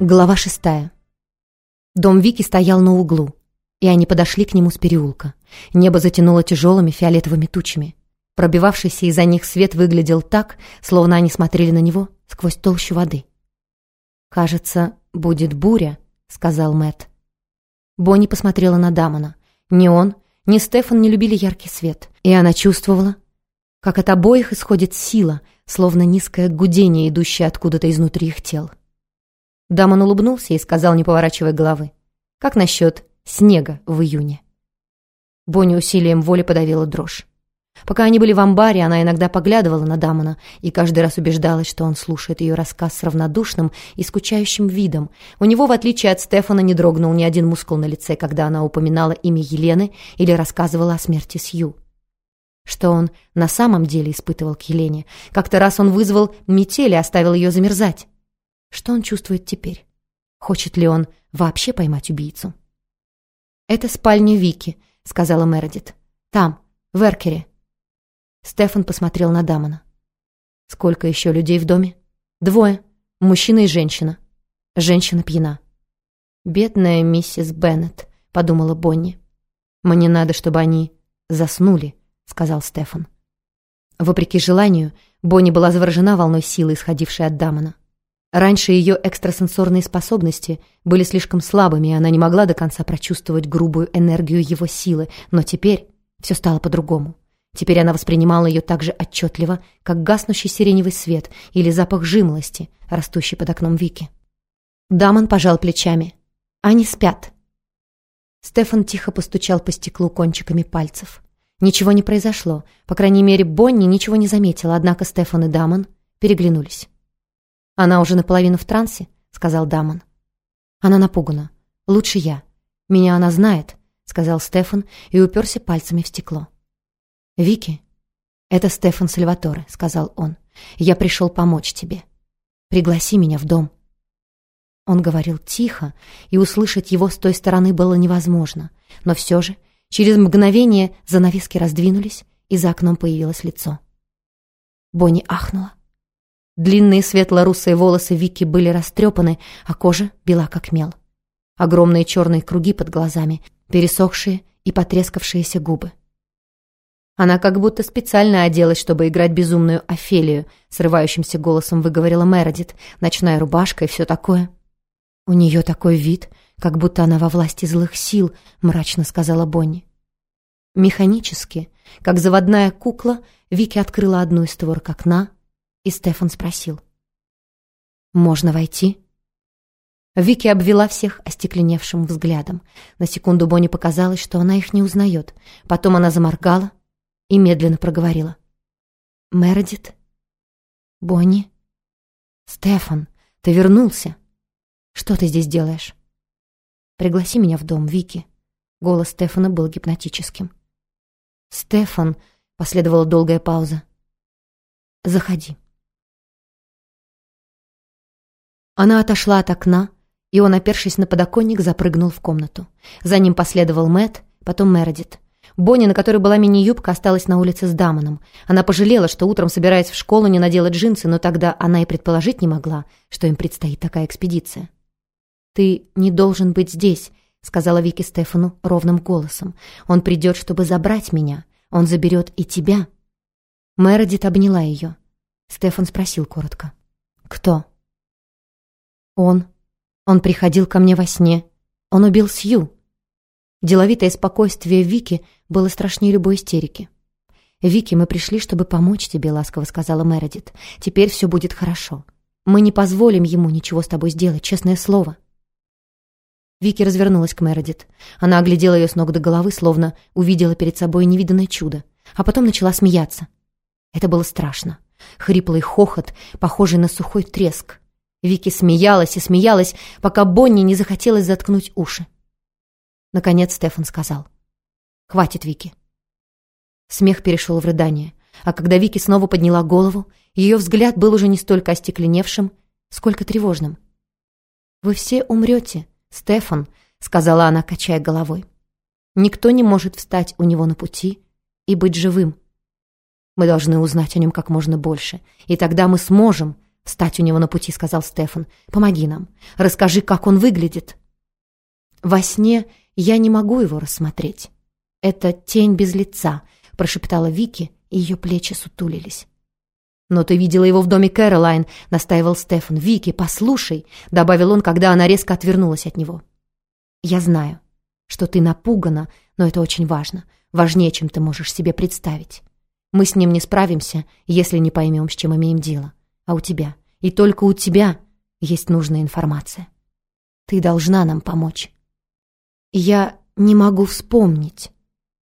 Глава шестая. Дом Вики стоял на углу, и они подошли к нему с переулка. Небо затянуло тяжелыми фиолетовыми тучами. Пробивавшийся из-за них свет выглядел так, словно они смотрели на него сквозь толщу воды. «Кажется, будет буря», — сказал Мэт. Бонни посмотрела на Дамона. Ни он, ни Стефан не любили яркий свет, и она чувствовала, как от обоих исходит сила, словно низкое гудение, идущее откуда-то изнутри их тел. Дамон улыбнулся и сказал, не поворачивая головы. «Как насчет снега в июне?» Бонни усилием воли подавила дрожь. Пока они были в амбаре, она иногда поглядывала на Дамона и каждый раз убеждалась, что он слушает ее рассказ с равнодушным и скучающим видом. У него, в отличие от Стефана, не дрогнул ни один мускул на лице, когда она упоминала имя Елены или рассказывала о смерти Сью. Что он на самом деле испытывал к Елене? Как-то раз он вызвал метель и оставил ее замерзать. Что он чувствует теперь? Хочет ли он вообще поймать убийцу? «Это спальня Вики», — сказала Мередит. «Там, в Эркере». Стефан посмотрел на Дамона. «Сколько еще людей в доме?» «Двое. Мужчина и женщина. Женщина пьяна». «Бедная миссис Беннет», — подумала Бонни. «Мне надо, чтобы они заснули», — сказал Стефан. Вопреки желанию, Бонни была заворожена волной силы, исходившей от Дамона. Раньше ее экстрасенсорные способности были слишком слабыми, и она не могла до конца прочувствовать грубую энергию его силы, но теперь все стало по-другому. Теперь она воспринимала ее так же отчетливо, как гаснущий сиреневый свет или запах жимолости, растущий под окном Вики. Дамон пожал плечами. «Они спят». Стефан тихо постучал по стеклу кончиками пальцев. Ничего не произошло. По крайней мере, Бонни ничего не заметила, однако Стефан и Дамон переглянулись. «Она уже наполовину в трансе», — сказал Дамон. «Она напугана. Лучше я. Меня она знает», — сказал Стефан и уперся пальцами в стекло. «Вики, это Стефан Сальваторе», — сказал он. «Я пришел помочь тебе. Пригласи меня в дом». Он говорил тихо, и услышать его с той стороны было невозможно. Но все же, через мгновение занавески раздвинулись, и за окном появилось лицо. Бонни ахнула. Длинные светло-русые волосы Вики были растрепаны, а кожа бела как мел. Огромные черные круги под глазами, пересохшие и потрескавшиеся губы. Она как будто специально оделась, чтобы играть безумную Офелию, срывающимся голосом выговорила Мередит, ночная рубашка и все такое. «У нее такой вид, как будто она во власти злых сил», — мрачно сказала Бонни. Механически, как заводная кукла, Вики открыла одну из створок окна, и Стефан спросил. «Можно войти?» Вики обвела всех остекленевшим взглядом. На секунду Бонни показалось, что она их не узнает. Потом она заморгала и медленно проговорила. «Мередит? Бонни? Стефан, ты вернулся? Что ты здесь делаешь?» «Пригласи меня в дом, Вики». Голос Стефана был гипнотическим. «Стефан», — последовала долгая пауза. «Заходи». Она отошла от окна, и он, опершись на подоконник, запрыгнул в комнату. За ним последовал Мэт, потом Мередит. Бонни, на которой была мини-юбка, осталась на улице с Дамоном. Она пожалела, что утром, собираясь в школу, не надела джинсы, но тогда она и предположить не могла, что им предстоит такая экспедиция. «Ты не должен быть здесь», — сказала Вики Стефану ровным голосом. «Он придет, чтобы забрать меня. Он заберет и тебя». Мередит обняла ее. Стефан спросил коротко. «Кто?» Он. Он приходил ко мне во сне. Он убил Сью. Деловитое спокойствие Вики было страшнее любой истерики. «Вики, мы пришли, чтобы помочь тебе», — ласково сказала Мередит. «Теперь все будет хорошо. Мы не позволим ему ничего с тобой сделать, честное слово». Вики развернулась к Мередит. Она оглядела ее с ног до головы, словно увидела перед собой невиданное чудо, а потом начала смеяться. Это было страшно. Хриплый хохот, похожий на сухой треск. Вики смеялась и смеялась, пока Бонни не захотелось заткнуть уши. Наконец Стефан сказал. «Хватит, Вики». Смех перешел в рыдание, а когда Вики снова подняла голову, ее взгляд был уже не столько остекленевшим, сколько тревожным. «Вы все умрете, Стефан», — сказала она, качая головой. Никто не может встать у него на пути и быть живым. Мы должны узнать о нем как можно больше, и тогда мы сможем встать у него на пути», — сказал Стефан. «Помоги нам. Расскажи, как он выглядит». «Во сне я не могу его рассмотреть. Это тень без лица», — прошептала Вики, и ее плечи сутулились. «Но ты видела его в доме Кэролайн», — настаивал Стефан. «Вики, послушай», — добавил он, когда она резко отвернулась от него. «Я знаю, что ты напугана, но это очень важно. Важнее, чем ты можешь себе представить. Мы с ним не справимся, если не поймем, с чем имеем дело. А у тебя, и только у тебя, есть нужная информация. Ты должна нам помочь». «Я не могу вспомнить».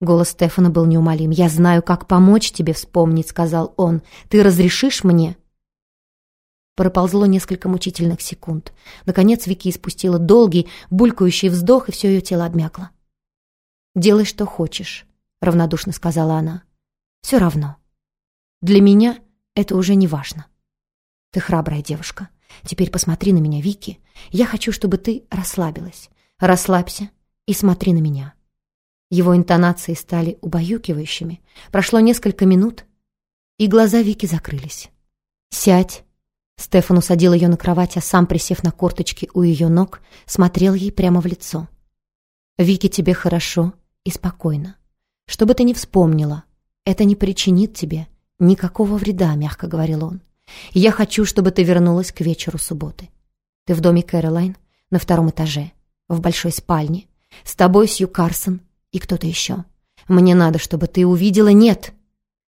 Голос Стефана был неумолим. «Я знаю, как помочь тебе вспомнить», — сказал он. «Ты разрешишь мне?» Проползло несколько мучительных секунд. Наконец Вики испустила долгий, булькающий вздох, и все ее тело обмякло. «Делай, что хочешь», — равнодушно сказала она. «Все равно. Для меня это уже не важно. Ты храбрая девушка. Теперь посмотри на меня, Вики. Я хочу, чтобы ты расслабилась. Расслабься и смотри на меня». Его интонации стали убаюкивающими. Прошло несколько минут, и глаза Вики закрылись. «Сядь». Стефан усадил ее на кровать, а сам, присев на корточки у ее ног, смотрел ей прямо в лицо. «Вики, тебе хорошо и спокойно. Что бы ты ни вспомнила, это не причинит тебе никакого вреда», — мягко говорил он. «Я хочу, чтобы ты вернулась к вечеру субботы. Ты в доме Кэролайн, на втором этаже, в большой спальне. С тобой Сью Карсон и кто-то еще. Мне надо, чтобы ты увидела «нет».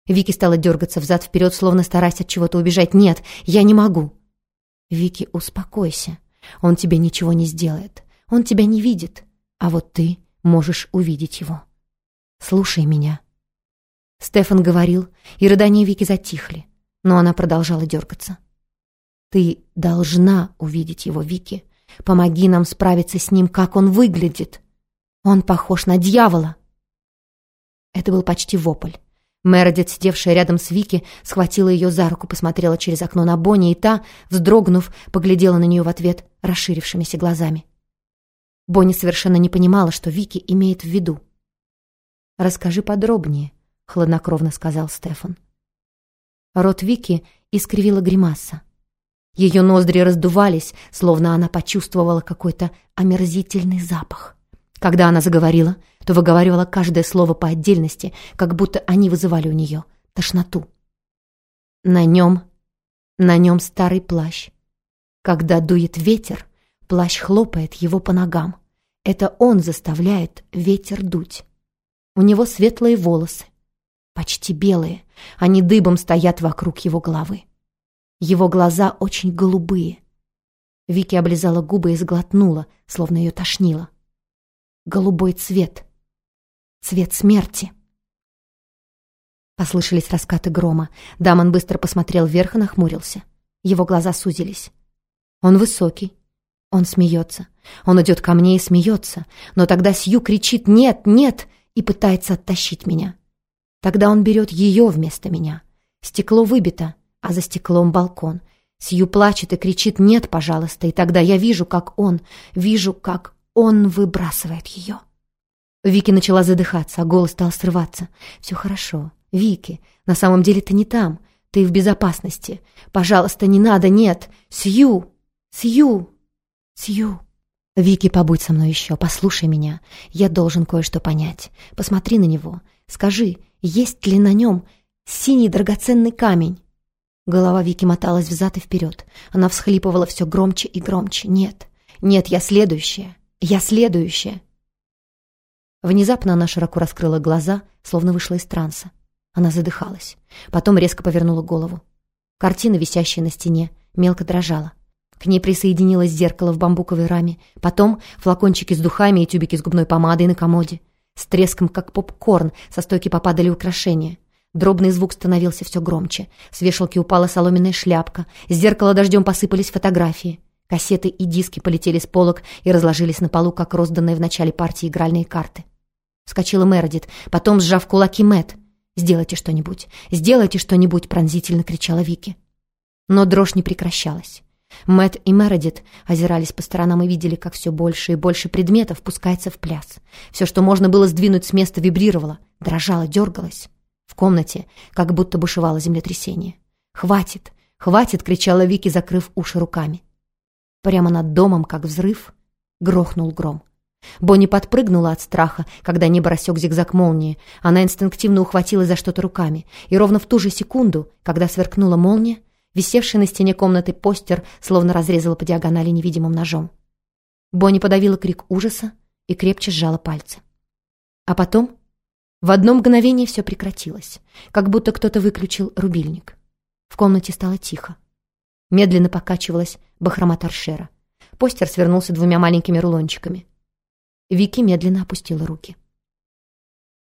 Вики стала дергаться взад-вперед, словно стараясь от чего-то убежать. «Нет, я не могу». «Вики, успокойся. Он тебе ничего не сделает. Он тебя не видит. А вот ты можешь увидеть его. Слушай меня». Стефан говорил, и рыдания Вики затихли, но она продолжала дергаться. «Ты должна увидеть его, Вики. Помоги нам справиться с ним, как он выглядит». Он похож на дьявола!» Это был почти вопль. Мередит, сидевшая рядом с Вики, схватила ее за руку, посмотрела через окно на Бонни, и та, вздрогнув, поглядела на нее в ответ расширившимися глазами. Бонни совершенно не понимала, что Вики имеет в виду. «Расскажи подробнее», — хладнокровно сказал Стефан. Рот Вики искривила гримаса. Ее ноздри раздувались, словно она почувствовала какой-то омерзительный запах. Когда она заговорила, то выговаривала каждое слово по отдельности, как будто они вызывали у нее тошноту. На нем, на нем старый плащ. Когда дует ветер, плащ хлопает его по ногам. Это он заставляет ветер дуть. У него светлые волосы, почти белые, они дыбом стоят вокруг его головы. Его глаза очень голубые. Вики облизала губы и сглотнула, словно ее тошнило голубой цвет. Цвет смерти. Послышались раскаты грома. Дамон быстро посмотрел вверх и нахмурился. Его глаза сузились. Он высокий. Он смеется. Он идет ко мне и смеется. Но тогда Сью кричит «Нет, нет!» и пытается оттащить меня. Тогда он берет ее вместо меня. Стекло выбито, а за стеклом балкон. Сью плачет и кричит «Нет, пожалуйста!» И тогда я вижу, как он, вижу, как он выбрасывает ее. Вики начала задыхаться, а голос стал срываться. «Все хорошо. Вики, на самом деле ты не там. Ты в безопасности. Пожалуйста, не надо, нет. Сью! Сью! Сью!» «Вики, побудь со мной еще, послушай меня. Я должен кое-что понять. Посмотри на него. Скажи, есть ли на нем синий драгоценный камень?» Голова Вики моталась взад и вперед. Она всхлипывала все громче и громче. «Нет, нет, я следующая. Я следующая!» Внезапно она широко раскрыла глаза, словно вышла из транса. Она задыхалась. Потом резко повернула голову. Картина, висящая на стене, мелко дрожала. К ней присоединилось зеркало в бамбуковой раме. Потом флакончики с духами и тюбики с губной помадой на комоде. С треском, как попкорн, со стойки попадали украшения. Дробный звук становился все громче. С вешалки упала соломенная шляпка. С зеркала дождем посыпались фотографии. Кассеты и диски полетели с полок и разложились на полу, как розданные в начале партии игральные карты. Вскочила Мередит, потом, сжав кулаки, Мэт. «Сделайте что-нибудь! Сделайте что-нибудь!» — пронзительно кричала Вики. Но дрожь не прекращалась. Мэт и Мередит озирались по сторонам и видели, как все больше и больше предметов пускается в пляс. Все, что можно было сдвинуть с места, вибрировало, дрожало, дергалось. В комнате как будто бушевало землетрясение. «Хватит! Хватит!» — кричала Вики, закрыв уши руками. Прямо над домом, как взрыв, грохнул гром. Бонни подпрыгнула от страха, когда небо рассек зигзаг молнии. Она инстинктивно ухватилась за что-то руками, и ровно в ту же секунду, когда сверкнула молния, висевший на стене комнаты постер словно разрезала по диагонали невидимым ножом. Бонни подавила крик ужаса и крепче сжала пальцы. А потом в одно мгновение все прекратилось, как будто кто-то выключил рубильник. В комнате стало тихо. Медленно покачивалась бахрома торшера. Постер свернулся двумя маленькими рулончиками. Вики медленно опустила руки.